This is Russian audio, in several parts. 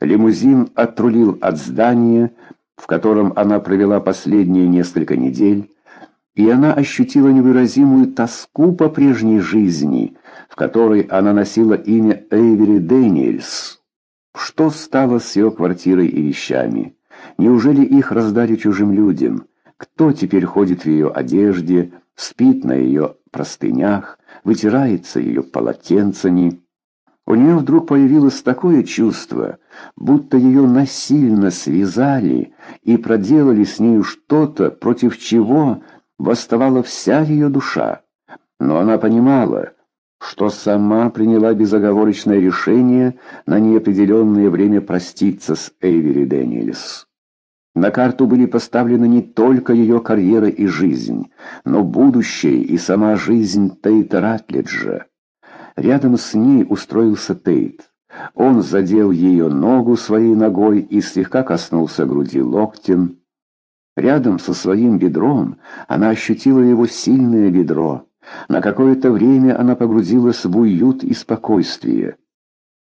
Лимузин отрулил от здания, в котором она провела последние несколько недель, и она ощутила невыразимую тоску по прежней жизни, в которой она носила имя Эйвери Дэниельс. Что стало с ее квартирой и вещами? Неужели их раздали чужим людям? Кто теперь ходит в ее одежде, спит на ее простынях, вытирается ее полотенцами? У нее вдруг появилось такое чувство, будто ее насильно связали и проделали с нею что-то, против чего восставала вся ее душа. Но она понимала, что сама приняла безоговорочное решение на неопределенное время проститься с Эйвери Дэниелс. На карту были поставлены не только ее карьера и жизнь, но будущее и сама жизнь Тейта Ратлиджа. Рядом с ней устроился Тейт. Он задел ее ногу своей ногой и слегка коснулся груди локтем. Рядом со своим бедром она ощутила его сильное бедро. На какое-то время она погрузилась в уют и спокойствие.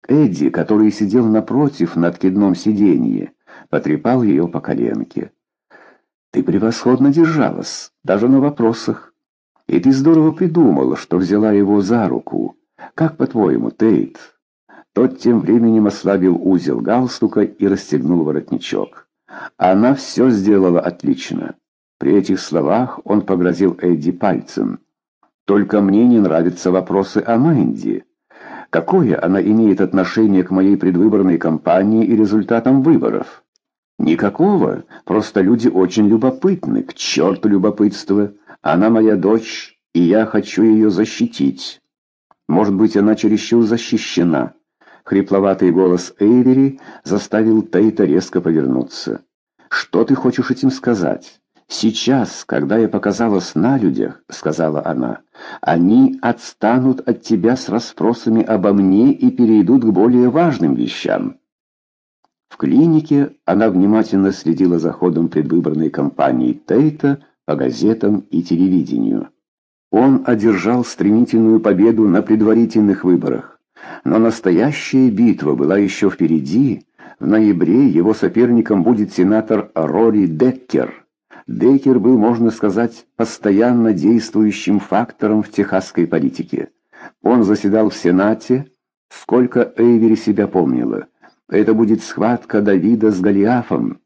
Эдди, который сидел напротив на откидном сиденье, потрепал ее по коленке. «Ты превосходно держалась, даже на вопросах. И ты здорово придумала, что взяла его за руку. Как, по-твоему, Тейт?» Тот тем временем ослабил узел галстука и расстегнул воротничок. Она все сделала отлично. При этих словах он погрозил Эдди пальцем. «Только мне не нравятся вопросы о Мэнди. Какое она имеет отношение к моей предвыборной кампании и результатам выборов?» «Никакого. Просто люди очень любопытны. К черту любопытство. Она моя дочь, и я хочу ее защитить. Может быть, она чересчур защищена». Хрипловатый голос Эйвери заставил Тейта резко повернуться. «Что ты хочешь этим сказать?» «Сейчас, когда я показалась на людях, — сказала она, — они отстанут от тебя с расспросами обо мне и перейдут к более важным вещам». В клинике она внимательно следила за ходом предвыборной кампании Тейта по газетам и телевидению. Он одержал стремительную победу на предварительных выборах. Но настоящая битва была еще впереди. В ноябре его соперником будет сенатор Рори Деккер. Деккер был, можно сказать, постоянно действующим фактором в техасской политике. Он заседал в Сенате, сколько Эйвери себя помнила. Это будет схватка Давида с Голиафом.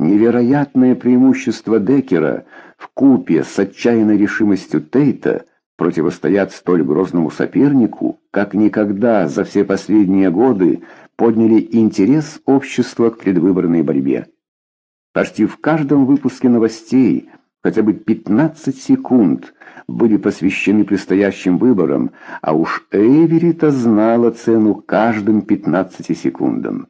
Невероятное преимущество Деккера в купе с отчаянной решимостью Тейта противостоят столь грозному сопернику, как никогда за все последние годы подняли интерес общества к предвыборной борьбе. Почти в каждом выпуске новостей хотя бы 15 секунд были посвящены предстоящим выборам, а уж Эверита знала цену каждым 15 секундам.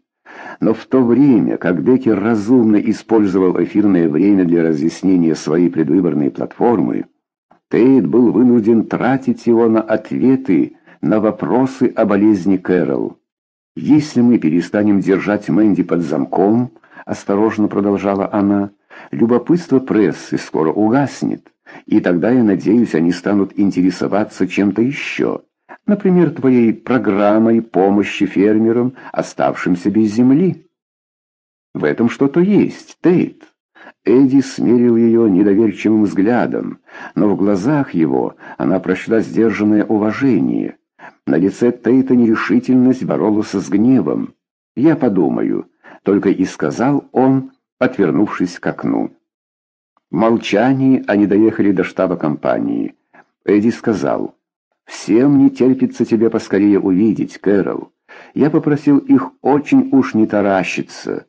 Но в то время, как Беккер разумно использовал эфирное время для разъяснения своей предвыборной платформы, Тейт был вынужден тратить его на ответы на вопросы о болезни Кэрол. «Если мы перестанем держать Мэнди под замком», — осторожно продолжала она, — «любопытство прессы скоро угаснет, и тогда, я надеюсь, они станут интересоваться чем-то еще, например, твоей программой помощи фермерам, оставшимся без земли». «В этом что-то есть, Тейт». Эдди смерил ее недоверчивым взглядом, но в глазах его она прочла сдержанное уважение. На лице Тейта нерешительность боролась с гневом. «Я подумаю», — только и сказал он, отвернувшись к окну. В молчании они доехали до штаба компании. Эдди сказал, «Всем не терпится тебе поскорее увидеть, Кэрол. Я попросил их очень уж не таращиться,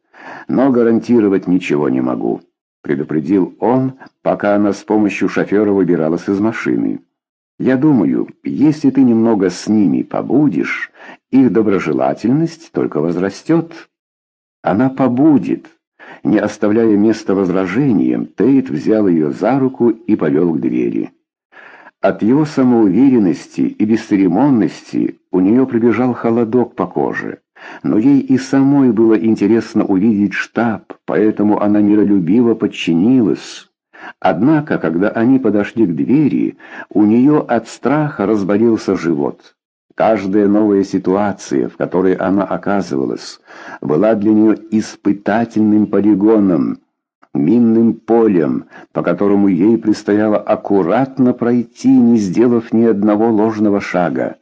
но гарантировать ничего не могу» предупредил он, пока она с помощью шофера выбиралась из машины. «Я думаю, если ты немного с ними побудешь, их доброжелательность только возрастет. Она побудет». Не оставляя места возражениям, Тейт взял ее за руку и повел к двери. От его самоуверенности и бесцеремонности у нее пробежал холодок по коже. Но ей и самой было интересно увидеть штаб, поэтому она миролюбиво подчинилась. Однако, когда они подошли к двери, у нее от страха разболелся живот. Каждая новая ситуация, в которой она оказывалась, была для нее испытательным полигоном, минным полем, по которому ей предстояло аккуратно пройти, не сделав ни одного ложного шага.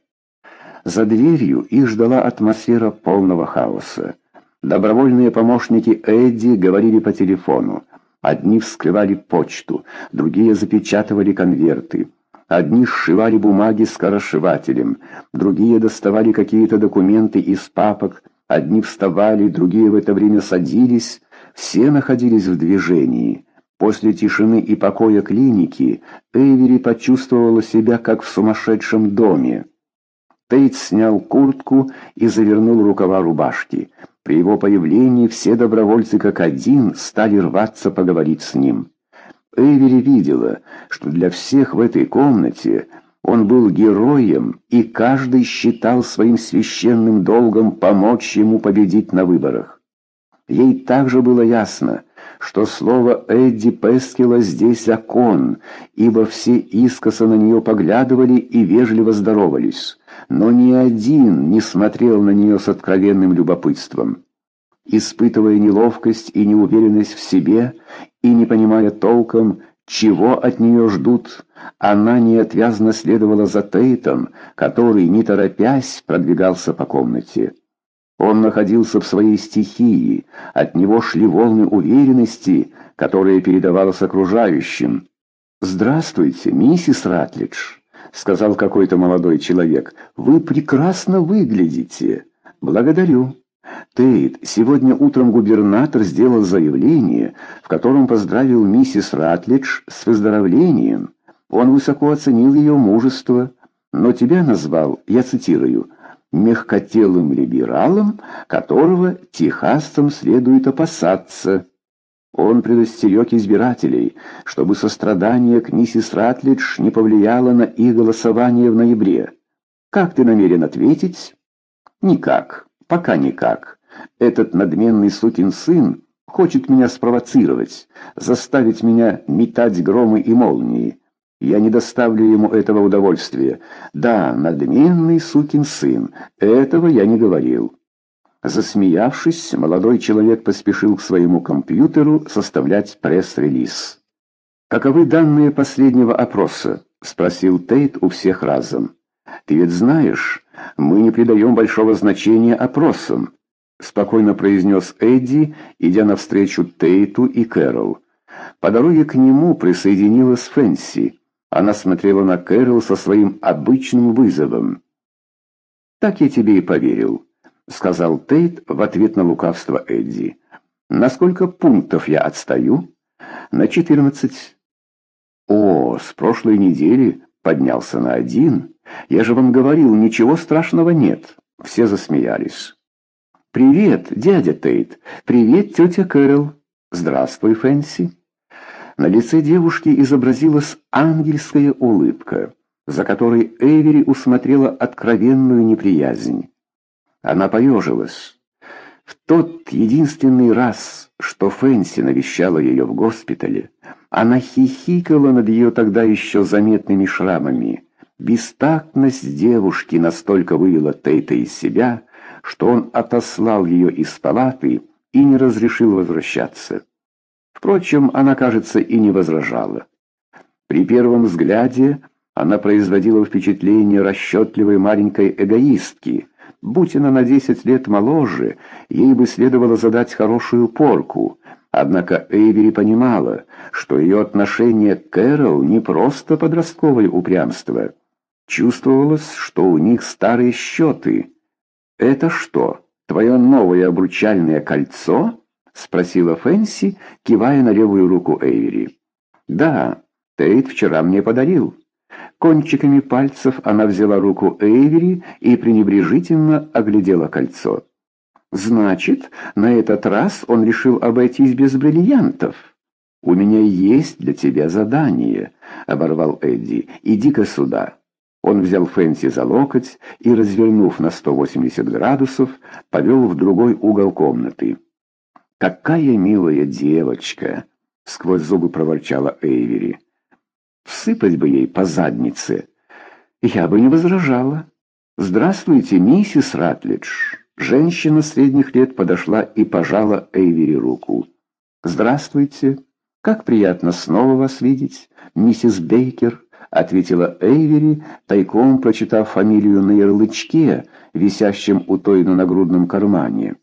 За дверью их ждала атмосфера полного хаоса. Добровольные помощники Эдди говорили по телефону. Одни вскрывали почту, другие запечатывали конверты. Одни сшивали бумаги скоросшивателем, другие доставали какие-то документы из папок, одни вставали, другие в это время садились, все находились в движении. После тишины и покоя клиники Эйвери почувствовала себя как в сумасшедшем доме. Тейт снял куртку и завернул рукава рубашки. При его появлении все добровольцы как один стали рваться поговорить с ним. Эйвери видела, что для всех в этой комнате он был героем, и каждый считал своим священным долгом помочь ему победить на выборах. Ей также было ясно, что слово Эдди Пескила здесь закон, ибо все искоса на нее поглядывали и вежливо здоровались, но ни один не смотрел на нее с откровенным любопытством. Испытывая неловкость и неуверенность в себе и не понимая толком, чего от нее ждут, она неотвязно следовала за Тейтом, который, не торопясь, продвигался по комнате. Он находился в своей стихии, от него шли волны уверенности, которые передавалась окружающим. «Здравствуйте, миссис Ратлидж», — сказал какой-то молодой человек. «Вы прекрасно выглядите». «Благодарю». Тейт, сегодня утром губернатор сделал заявление, в котором поздравил миссис Ратлидж с выздоровлением. Он высоко оценил ее мужество, но тебя назвал, я цитирую, мягкотелым либералом, которого техасцам следует опасаться. Он предостерег избирателей, чтобы сострадание к миссис Ратлидж не повлияло на их голосование в ноябре. Как ты намерен ответить? Никак, пока никак. Этот надменный сукин сын хочет меня спровоцировать, заставить меня метать громы и молнии. Я не доставлю ему этого удовольствия. Да, надменный сукин сын, этого я не говорил. Засмеявшись, молодой человек поспешил к своему компьютеру составлять пресс-релиз. «Каковы данные последнего опроса?» — спросил Тейт у всех разом. «Ты ведь знаешь, мы не придаем большого значения опросам», — спокойно произнес Эдди, идя навстречу Тейту и Кэрол. По дороге к нему присоединилась Фэнси. Она смотрела на Кэрол со своим обычным вызовом. «Так я тебе и поверил», — сказал Тейт в ответ на лукавство Эдди. «На сколько пунктов я отстаю?» «На четырнадцать». «О, с прошлой недели поднялся на один. Я же вам говорил, ничего страшного нет». Все засмеялись. «Привет, дядя Тейт! Привет, тетя Кэрол! Здравствуй, Фэнси!» На лице девушки изобразилась ангельская улыбка, за которой Эвери усмотрела откровенную неприязнь. Она поежилась. В тот единственный раз, что Фэнси навещала ее в госпитале, она хихикала над ее тогда еще заметными шрамами. Бестактность девушки настолько вывела Тейта из себя, что он отослал ее из палаты и не разрешил возвращаться. Впрочем, она, кажется, и не возражала. При первом взгляде она производила впечатление расчетливой маленькой эгоистки. Будь она на десять лет моложе, ей бы следовало задать хорошую порку. Однако Эйвери понимала, что ее отношение к Кэрол не просто подростковое упрямство. Чувствовалось, что у них старые счеты. «Это что, твое новое обручальное кольцо?» — спросила Фэнси, кивая на левую руку Эйвери. «Да, Тейт вчера мне подарил». Кончиками пальцев она взяла руку Эйвери и пренебрежительно оглядела кольцо. «Значит, на этот раз он решил обойтись без бриллиантов?» «У меня есть для тебя задание», — оборвал Эдди. «Иди-ка сюда». Он взял Фэнси за локоть и, развернув на 180 градусов, повел в другой угол комнаты. «Какая милая девочка!» — сквозь зубы проворчала Эйвери. «Всыпать бы ей по заднице!» «Я бы не возражала!» «Здравствуйте, миссис Ратлидж!» Женщина средних лет подошла и пожала Эйвери руку. «Здравствуйте! Как приятно снова вас видеть, миссис Бейкер!» — ответила Эйвери, тайком прочитав фамилию на ярлычке, висящем у той на нагрудном кармане.